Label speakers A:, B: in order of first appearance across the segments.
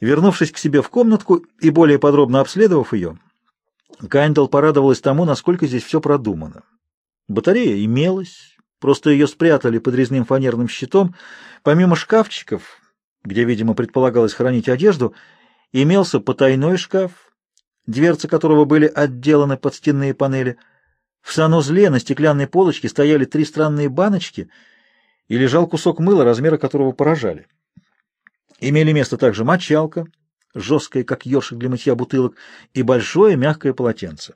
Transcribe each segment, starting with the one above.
A: Вернувшись к себе в комнатку и более подробно обследовав ее, Кайндал порадовалась тому, насколько здесь все продумано. Батарея имелась, просто ее спрятали под резным фанерным щитом. Помимо шкафчиков, где, видимо, предполагалось хранить одежду, имелся потайной шкаф, дверцы которого были отделаны под стенные панели. В санузле на стеклянной полочке стояли три странные баночки и лежал кусок мыла, размера которого поражали. Имели место также мочалка, жесткая, как ёршик для мытья бутылок, и большое мягкое полотенце.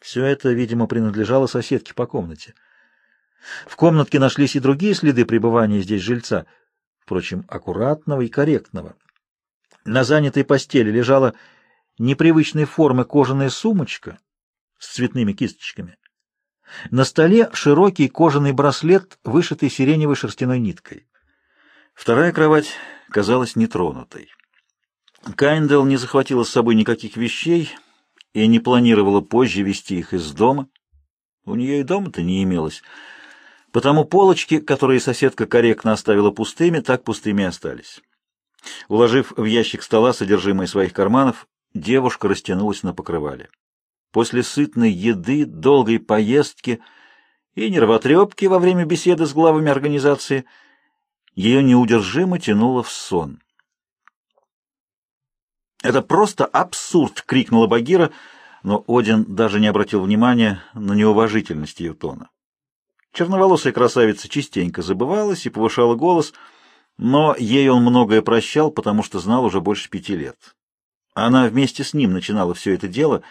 A: Все это, видимо, принадлежало соседке по комнате. В комнатке нашлись и другие следы пребывания здесь жильца, впрочем, аккуратного и корректного. На занятой постели лежала непривычной формы кожаная сумочка с цветными кисточками. На столе широкий кожаный браслет, вышитый сиреневой шерстяной ниткой. Вторая кровать казалась нетронутой. Кайндел не захватила с собой никаких вещей и не планировала позже вести их из дома. У нее и дома-то не имелось. Потому полочки, которые соседка корректно оставила пустыми, так пустыми и остались. Уложив в ящик стола содержимое своих карманов, девушка растянулась на покрывале. После сытной еды, долгой поездки и нервотрепки во время беседы с главами организации ее неудержимо тянуло в сон. «Это просто абсурд!» — крикнула Багира, но Один даже не обратил внимания на неуважительность ее тона. Черноволосая красавица частенько забывалась и повышала голос, но ей он многое прощал, потому что знал уже больше пяти лет. Она вместе с ним начинала все это дело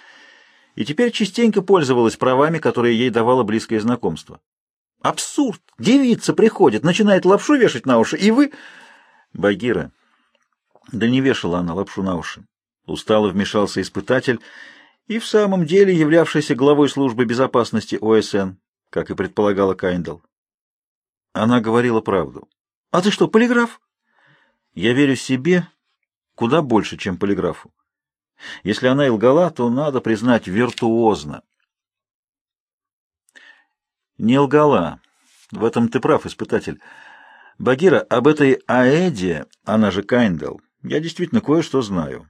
A: и теперь частенько пользовалась правами, которые ей давало близкое знакомство. «Абсурд! Девица приходит, начинает лапшу вешать на уши, и вы...» «Багира, да не вешала она лапшу на уши. Устало вмешался испытатель и в самом деле являвшийся главой службы безопасности ОСН, как и предполагала Кайндл. Она говорила правду. «А ты что, полиграф?» «Я верю себе куда больше, чем полиграфу. Если она и лгала, то надо признать виртуозно». «Не лгала. В этом ты прав, испытатель. Багира, об этой Аэде, она же Кайндл, я действительно кое-что знаю.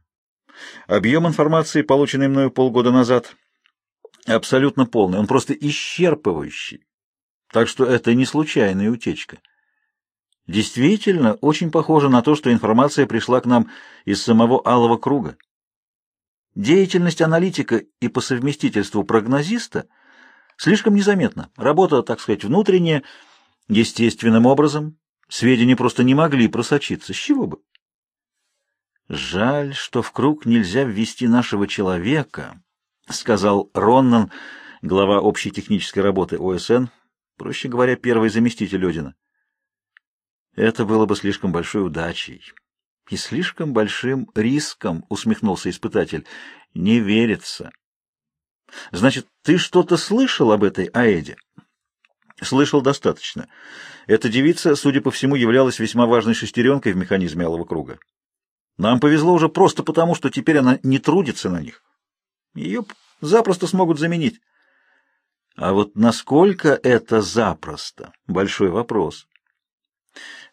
A: Объем информации, полученный мною полгода назад, абсолютно полный, он просто исчерпывающий. Так что это не случайная утечка. Действительно, очень похоже на то, что информация пришла к нам из самого Алого круга. Деятельность аналитика и по совместительству прогнозиста слишком незаметна. Работа, так сказать, внутренняя, естественным образом. Сведения просто не могли просочиться. С чего бы? «Жаль, что в круг нельзя ввести нашего человека», — сказал Роннан, глава общей технической работы ОСН, проще говоря, первый заместитель Одина. «Это было бы слишком большой удачей и слишком большим риском», — усмехнулся испытатель. «Не верится». «Значит, ты что-то слышал об этой Аэде?» «Слышал достаточно. Эта девица, судя по всему, являлась весьма важной шестеренкой в механизме Алого круга. Нам повезло уже просто потому, что теперь она не трудится на них. Ее запросто смогут заменить. А вот насколько это запросто? Большой вопрос.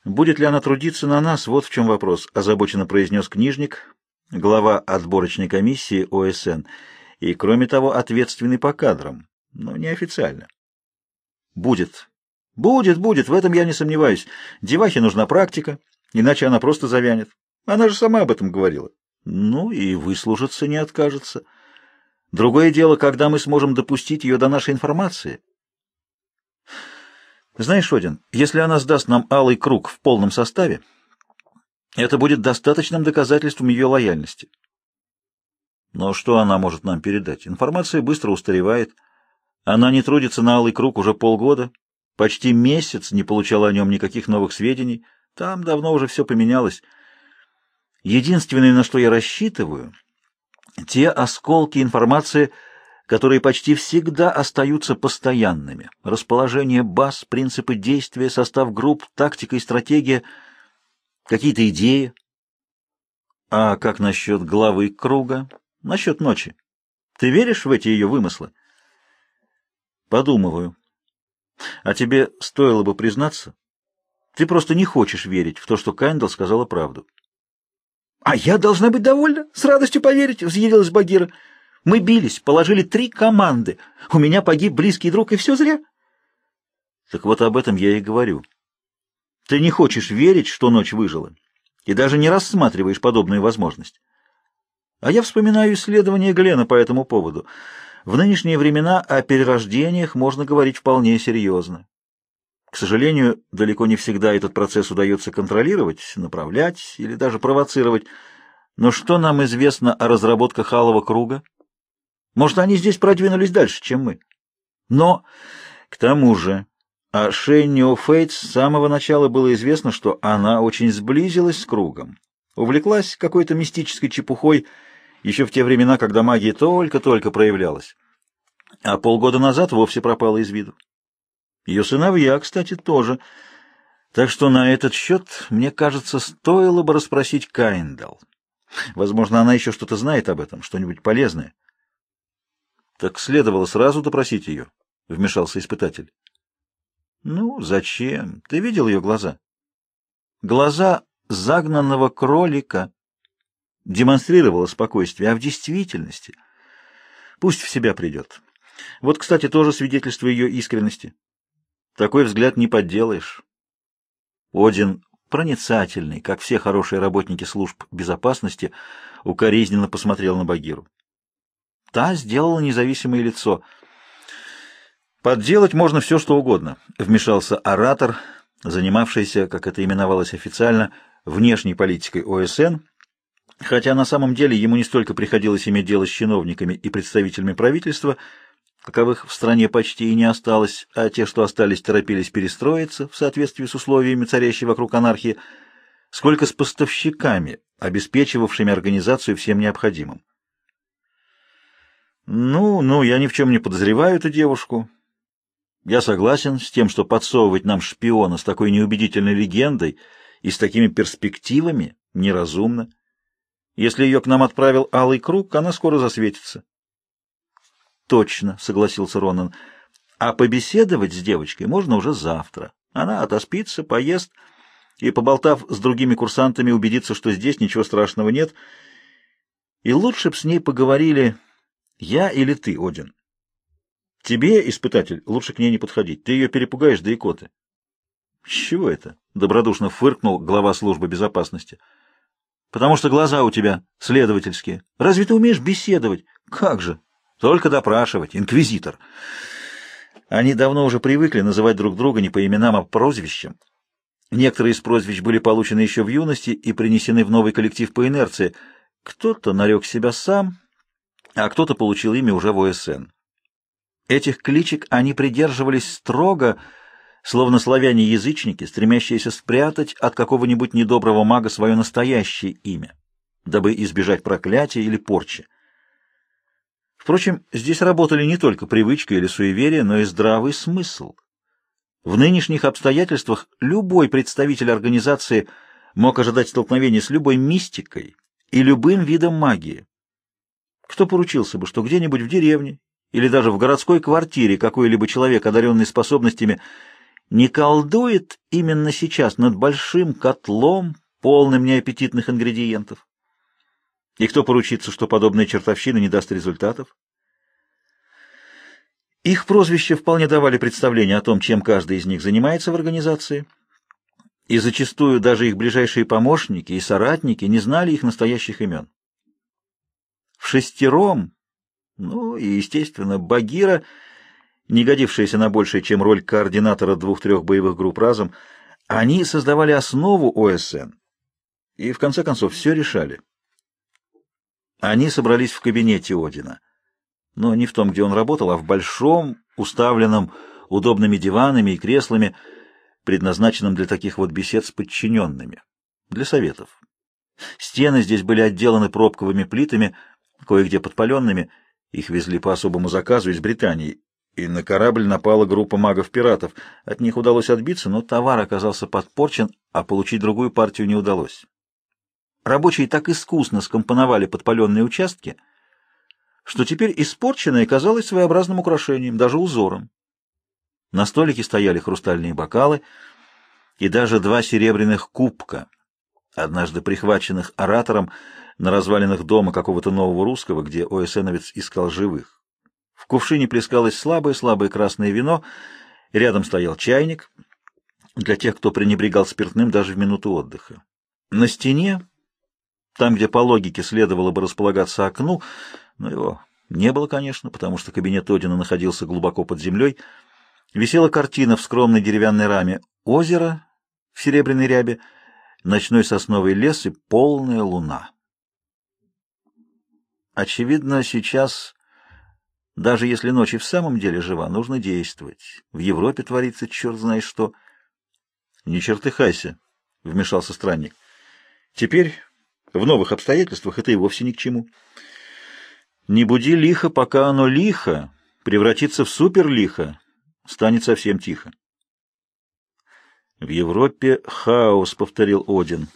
A: Будет ли она трудиться на нас? Вот в чем вопрос, озабоченно произнес книжник, глава отборочной комиссии ОСН, и, кроме того, ответственный по кадрам, но неофициально. Будет. Будет, будет, в этом я не сомневаюсь. Девахе нужна практика, иначе она просто завянет. Она же сама об этом говорила. Ну и выслужиться не откажется. Другое дело, когда мы сможем допустить ее до нашей информации. Знаешь, Один, если она сдаст нам алый круг в полном составе, это будет достаточным доказательством ее лояльности. Но что она может нам передать? Информация быстро устаревает. Она не трудится на алый круг уже полгода, почти месяц не получала о нем никаких новых сведений. Там давно уже все поменялось. Единственное, на что я рассчитываю, те осколки информации, которые почти всегда остаются постоянными. Расположение баз, принципы действия, состав групп, тактика и стратегия, какие-то идеи. А как насчет главы круга? Насчет ночи? Ты веришь в эти ее вымыслы? Подумываю. А тебе стоило бы признаться? Ты просто не хочешь верить в то, что Кайндл сказала правду. «А я должна быть довольна, с радостью поверить», — взъярилась Багира. «Мы бились, положили три команды. У меня погиб близкий друг, и все зря». «Так вот об этом я и говорю. Ты не хочешь верить, что ночь выжила, и даже не рассматриваешь подобную возможность. А я вспоминаю исследование Глена по этому поводу. В нынешние времена о перерождениях можно говорить вполне серьезно. К сожалению, далеко не всегда этот процесс удается контролировать, направлять или даже провоцировать. Но что нам известно о разработках Алого круга? Может, они здесь продвинулись дальше, чем мы? Но, к тому же, о Шеннио Фейтс с самого начала было известно, что она очень сблизилась с кругом, увлеклась какой-то мистической чепухой еще в те времена, когда магия только-только проявлялась, а полгода назад вовсе пропала из виду. Ее сыновья, кстати, тоже. Так что на этот счет, мне кажется, стоило бы расспросить Кайндал. Возможно, она еще что-то знает об этом, что-нибудь полезное. Так следовало сразу допросить ее, — вмешался испытатель. Ну, зачем? Ты видел ее глаза? Глаза загнанного кролика демонстрировала спокойствие, а в действительности... Пусть в себя придет. Вот, кстати, тоже свидетельство ее искренности. Такой взгляд не подделаешь. Один проницательный, как все хорошие работники служб безопасности, укоризненно посмотрел на Багиру. Та сделала независимое лицо. «Подделать можно все, что угодно», — вмешался оратор, занимавшийся, как это именовалось официально, внешней политикой ОСН, хотя на самом деле ему не столько приходилось иметь дело с чиновниками и представителями правительства, каковых в стране почти и не осталось, а те, что остались, торопились перестроиться в соответствии с условиями царящей вокруг анархии, сколько с поставщиками, обеспечивавшими организацию всем необходимым. Ну, ну, я ни в чем не подозреваю эту девушку. Я согласен с тем, что подсовывать нам шпиона с такой неубедительной легендой и с такими перспективами неразумно. Если ее к нам отправил Алый Круг, она скоро засветится. Точно, согласился Ронан. А побеседовать с девочкой можно уже завтра. Она отоспится, поест и, поболтав с другими курсантами, убедится, что здесь ничего страшного нет. И лучше б с ней поговорили я или ты, Один. Тебе, испытатель, лучше к ней не подходить. Ты ее перепугаешь да икоты. — С чего это? — добродушно фыркнул глава службы безопасности. — Потому что глаза у тебя следовательские. Разве ты умеешь беседовать? Как же? Только допрашивать. Инквизитор. Они давно уже привыкли называть друг друга не по именам, а по прозвищам. Некоторые из прозвищ были получены еще в юности и принесены в новый коллектив по инерции. Кто-то нарек себя сам, а кто-то получил имя уже в ОСН. Этих кличек они придерживались строго, словно славяне-язычники, стремящиеся спрятать от какого-нибудь недоброго мага свое настоящее имя, дабы избежать проклятия или порчи. Впрочем, здесь работали не только привычка или суеверие, но и здравый смысл. В нынешних обстоятельствах любой представитель организации мог ожидать столкновения с любой мистикой и любым видом магии. Кто поручился бы, что где-нибудь в деревне или даже в городской квартире какой-либо человек, одаренный способностями, не колдует именно сейчас над большим котлом, полным неаппетитных ингредиентов? И кто поручится, что подобная чертовщина не даст результатов? Их прозвища вполне давали представление о том, чем каждый из них занимается в организации, и зачастую даже их ближайшие помощники и соратники не знали их настоящих имен. В шестером, ну и, естественно, Багира, не годившаяся на большее, чем роль координатора двух-трех боевых групп разом, они создавали основу ОСН и, в конце концов, все решали. Они собрались в кабинете Одина, но не в том, где он работал, а в большом, уставленном удобными диванами и креслами, предназначенном для таких вот бесед с подчиненными, для советов. Стены здесь были отделаны пробковыми плитами, кое-где подпаленными, их везли по особому заказу из Британии, и на корабль напала группа магов-пиратов. От них удалось отбиться, но товар оказался подпорчен, а получить другую партию не удалось. Рабочие так искусно скомпоновали подпаленные участки, что теперь испорченное казалось своеобразным украшением, даже узором. На столике стояли хрустальные бокалы и даже два серебряных кубка, однажды прихваченных оратором на развалинах дома какого-то нового русского, где ОСНовец искал живых. В кувшине плескалось слабое-слабое красное вино, рядом стоял чайник для тех, кто пренебрегал спиртным даже в минуту отдыха. На стене, там, где по логике следовало бы располагаться окну, но его не было, конечно, потому что кабинет Одина находился глубоко под землей, висела картина в скромной деревянной раме озеро в серебряной рябе, ночной сосновый лес и полная луна. Очевидно, сейчас, даже если ночь и в самом деле жива, нужно действовать. В Европе творится черт знает что. — Не чертыхайся, — вмешался странник. — Теперь, в новых обстоятельствах, это и вовсе ни к чему. Не буди лихо, пока оно лихо, превратится в суперлихо, станет совсем тихо. В Европе хаос, повторил Один.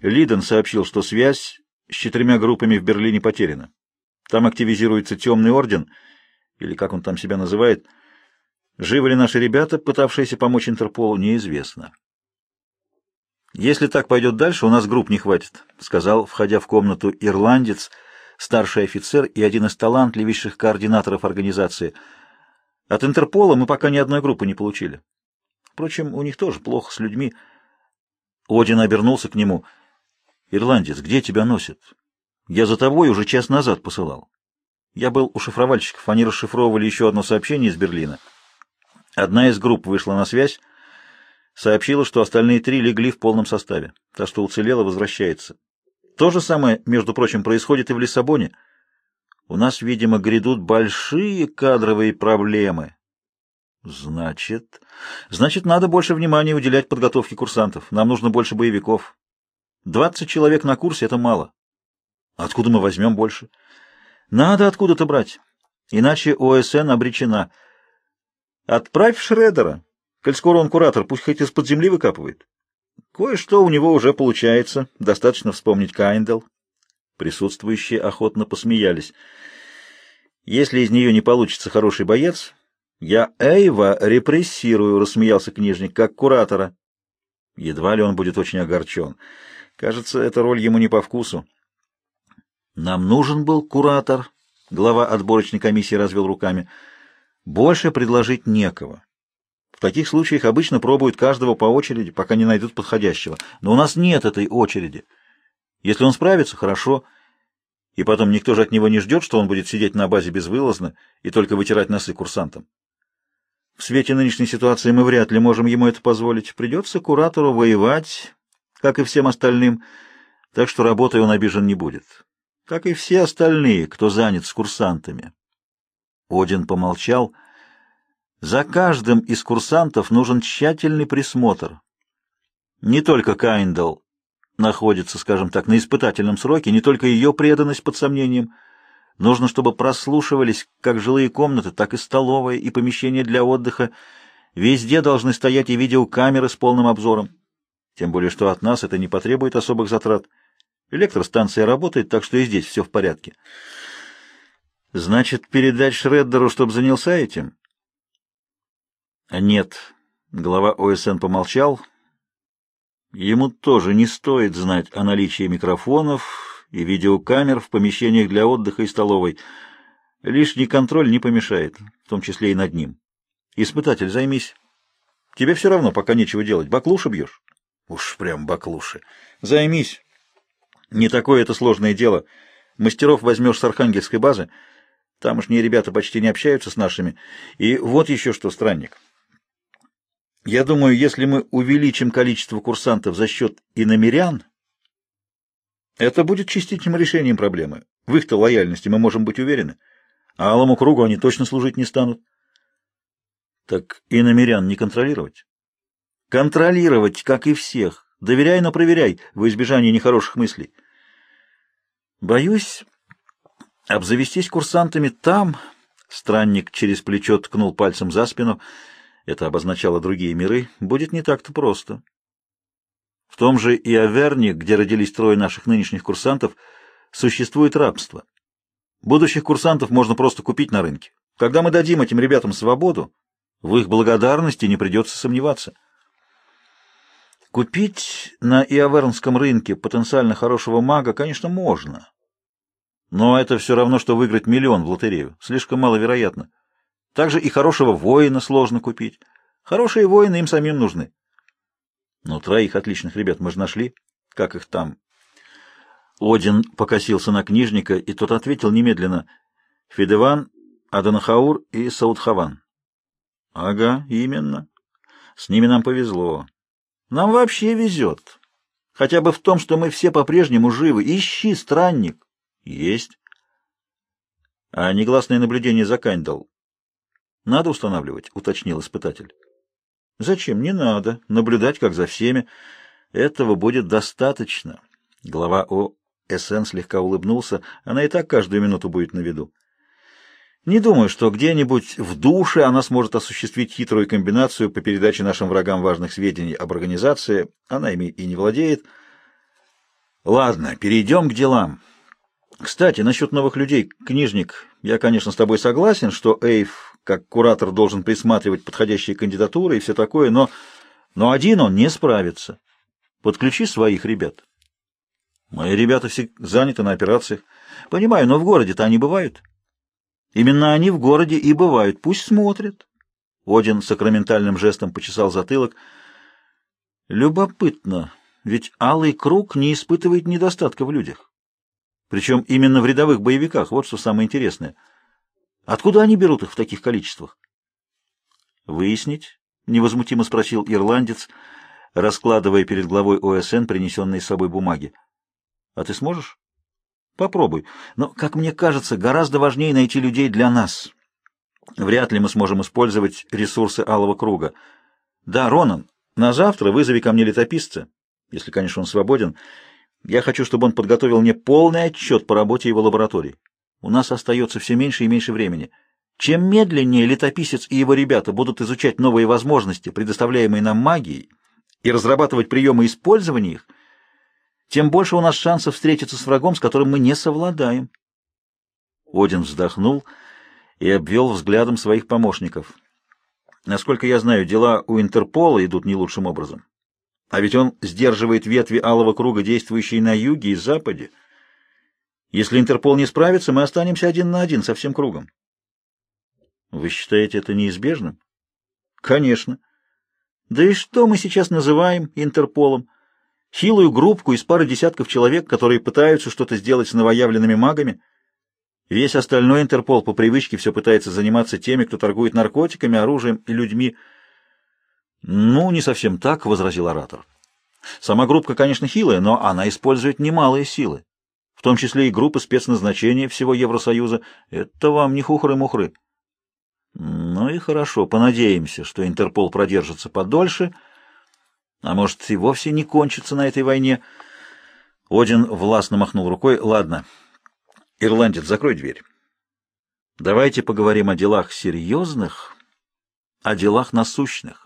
A: Лиден сообщил, что связь с четырьмя группами в Берлине потеряна. Там активизируется темный орден, или как он там себя называет. Живы ли наши ребята, пытавшиеся помочь Интерполу, неизвестно. «Если так пойдет дальше, у нас групп не хватит», — сказал, входя в комнату ирландец, старший офицер и один из талантливейших координаторов организации. «От Интерпола мы пока ни одной группы не получили. Впрочем, у них тоже плохо с людьми». Один обернулся к нему. «Ирландец, где тебя носит? Я за тобой уже час назад посылал. Я был у шифровальщиков, они расшифровывали еще одно сообщение из Берлина. Одна из групп вышла на связь, сообщила, что остальные три легли в полном составе. Та, что уцелела, возвращается. То же самое, между прочим, происходит и в Лиссабоне. У нас, видимо, грядут большие кадровые проблемы. Значит... Значит, надо больше внимания уделять подготовке курсантов. Нам нужно больше боевиков. Двадцать человек на курсе — это мало. Откуда мы возьмем больше? Надо откуда-то брать. Иначе ОСН обречена. Отправь Шредера. Коль скоро он куратор, пусть хоть из-под земли выкапывает. Кое-что у него уже получается. Достаточно вспомнить Кайндел. Присутствующие охотно посмеялись. Если из нее не получится хороший боец, я Эйва репрессирую, рассмеялся книжник, как куратора. Едва ли он будет очень огорчен. Кажется, эта роль ему не по вкусу. Нам нужен был куратор, глава отборочной комиссии развел руками. Больше предложить некого. В таких случаях обычно пробуют каждого по очереди, пока не найдут подходящего. Но у нас нет этой очереди. Если он справится, хорошо. И потом никто же от него не ждет, что он будет сидеть на базе безвылазно и только вытирать носы курсантам. В свете нынешней ситуации мы вряд ли можем ему это позволить. Придется куратору воевать, как и всем остальным, так что работой он обижен не будет как и все остальные, кто занят с курсантами. Один помолчал. За каждым из курсантов нужен тщательный присмотр. Не только Кайндл находится, скажем так, на испытательном сроке, не только ее преданность под сомнением. Нужно, чтобы прослушивались как жилые комнаты, так и столовые и помещения для отдыха. Везде должны стоять и видеокамеры с полным обзором. Тем более, что от нас это не потребует особых затрат. Электростанция работает, так что и здесь все в порядке. Значит, передать Шреддеру, чтобы занялся этим? Нет. Глава ОСН помолчал. Ему тоже не стоит знать о наличии микрофонов и видеокамер в помещениях для отдыха и столовой. Лишний контроль не помешает, в том числе и над ним. Испытатель, займись. Тебе все равно пока нечего делать. Баклуши бьешь? Уж прям баклуши. Займись. Не такое это сложное дело. Мастеров возьмешь с архангельской базы. Тамошние ребята почти не общаются с нашими. И вот еще что, странник. Я думаю, если мы увеличим количество курсантов за счет иномерян, это будет частичным решением проблемы. В их-то лояльности мы можем быть уверены. А алому кругу они точно служить не станут. Так иномерян не контролировать? Контролировать, как и всех. Доверяй, но проверяй, в избежание нехороших мыслей. Боюсь, обзавестись курсантами там... Странник через плечо ткнул пальцем за спину. Это обозначало другие миры. Будет не так-то просто. В том же и Аверне, где родились трое наших нынешних курсантов, существует рабство. Будущих курсантов можно просто купить на рынке. Когда мы дадим этим ребятам свободу, в их благодарности не придется сомневаться. Купить на Иовернском рынке потенциально хорошего мага, конечно, можно. Но это все равно, что выиграть миллион в лотерею. Слишком маловероятно. Также и хорошего воина сложно купить. Хорошие воины им самим нужны. Ну, троих отличных ребят мы же нашли. Как их там? Один покосился на книжника, и тот ответил немедленно. Федеван, Аданахаур и Саудхаван. Ага, именно. С ними нам повезло. Нам вообще везет. Хотя бы в том, что мы все по-прежнему живы. Ищи, странник. Есть. А негласное наблюдение за Кайндал надо устанавливать, уточнил испытатель. Зачем? Не надо. Наблюдать, как за всеми. Этого будет достаточно. Глава ОСН слегка улыбнулся. Она и так каждую минуту будет на виду. Не думаю, что где-нибудь в душе она сможет осуществить хитрую комбинацию по передаче нашим врагам важных сведений об организации. Она ими и не владеет. Ладно, перейдем к делам. Кстати, насчет новых людей, книжник, я, конечно, с тобой согласен, что Эйв, как куратор, должен присматривать подходящие кандидатуры и все такое, но, но один он не справится. Подключи своих ребят. Мои ребята все заняты на операциях. Понимаю, но в городе-то они бывают. Именно они в городе и бывают. Пусть смотрят. Один сакраментальным жестом почесал затылок. Любопытно, ведь Алый Круг не испытывает недостатка в людях. Причем именно в рядовых боевиках. Вот что самое интересное. Откуда они берут их в таких количествах? Выяснить? Невозмутимо спросил ирландец, раскладывая перед главой ОСН принесенные с собой бумаги. А ты сможешь? Попробуй. Но, как мне кажется, гораздо важнее найти людей для нас. Вряд ли мы сможем использовать ресурсы Алого Круга. Да, Ронан, на завтра вызови ко мне летописца, если, конечно, он свободен. Я хочу, чтобы он подготовил мне полный отчет по работе его лаборатории. У нас остается все меньше и меньше времени. Чем медленнее летописец и его ребята будут изучать новые возможности, предоставляемые нам магией, и разрабатывать приемы использования их, тем больше у нас шансов встретиться с врагом, с которым мы не совладаем. Один вздохнул и обвел взглядом своих помощников. Насколько я знаю, дела у Интерпола идут не лучшим образом. А ведь он сдерживает ветви алого круга, действующие на юге и западе. Если Интерпол не справится, мы останемся один на один со всем кругом. Вы считаете это неизбежным? Конечно. Да и что мы сейчас называем Интерполом? Хилую группку из пары десятков человек, которые пытаются что-то сделать с новоявленными магами. Весь остальной Интерпол по привычке все пытается заниматься теми, кто торгует наркотиками, оружием и людьми. «Ну, не совсем так», — возразил оратор. «Сама группа, конечно, хилая, но она использует немалые силы, в том числе и группы спецназначения всего Евросоюза. Это вам не хухры-мухры». «Ну и хорошо, понадеемся, что Интерпол продержится подольше», — а может, и вовсе не кончится на этой войне. Один властно махнул рукой. Ладно, ирландец, закрой дверь. Давайте поговорим о делах серьезных, о делах насущных.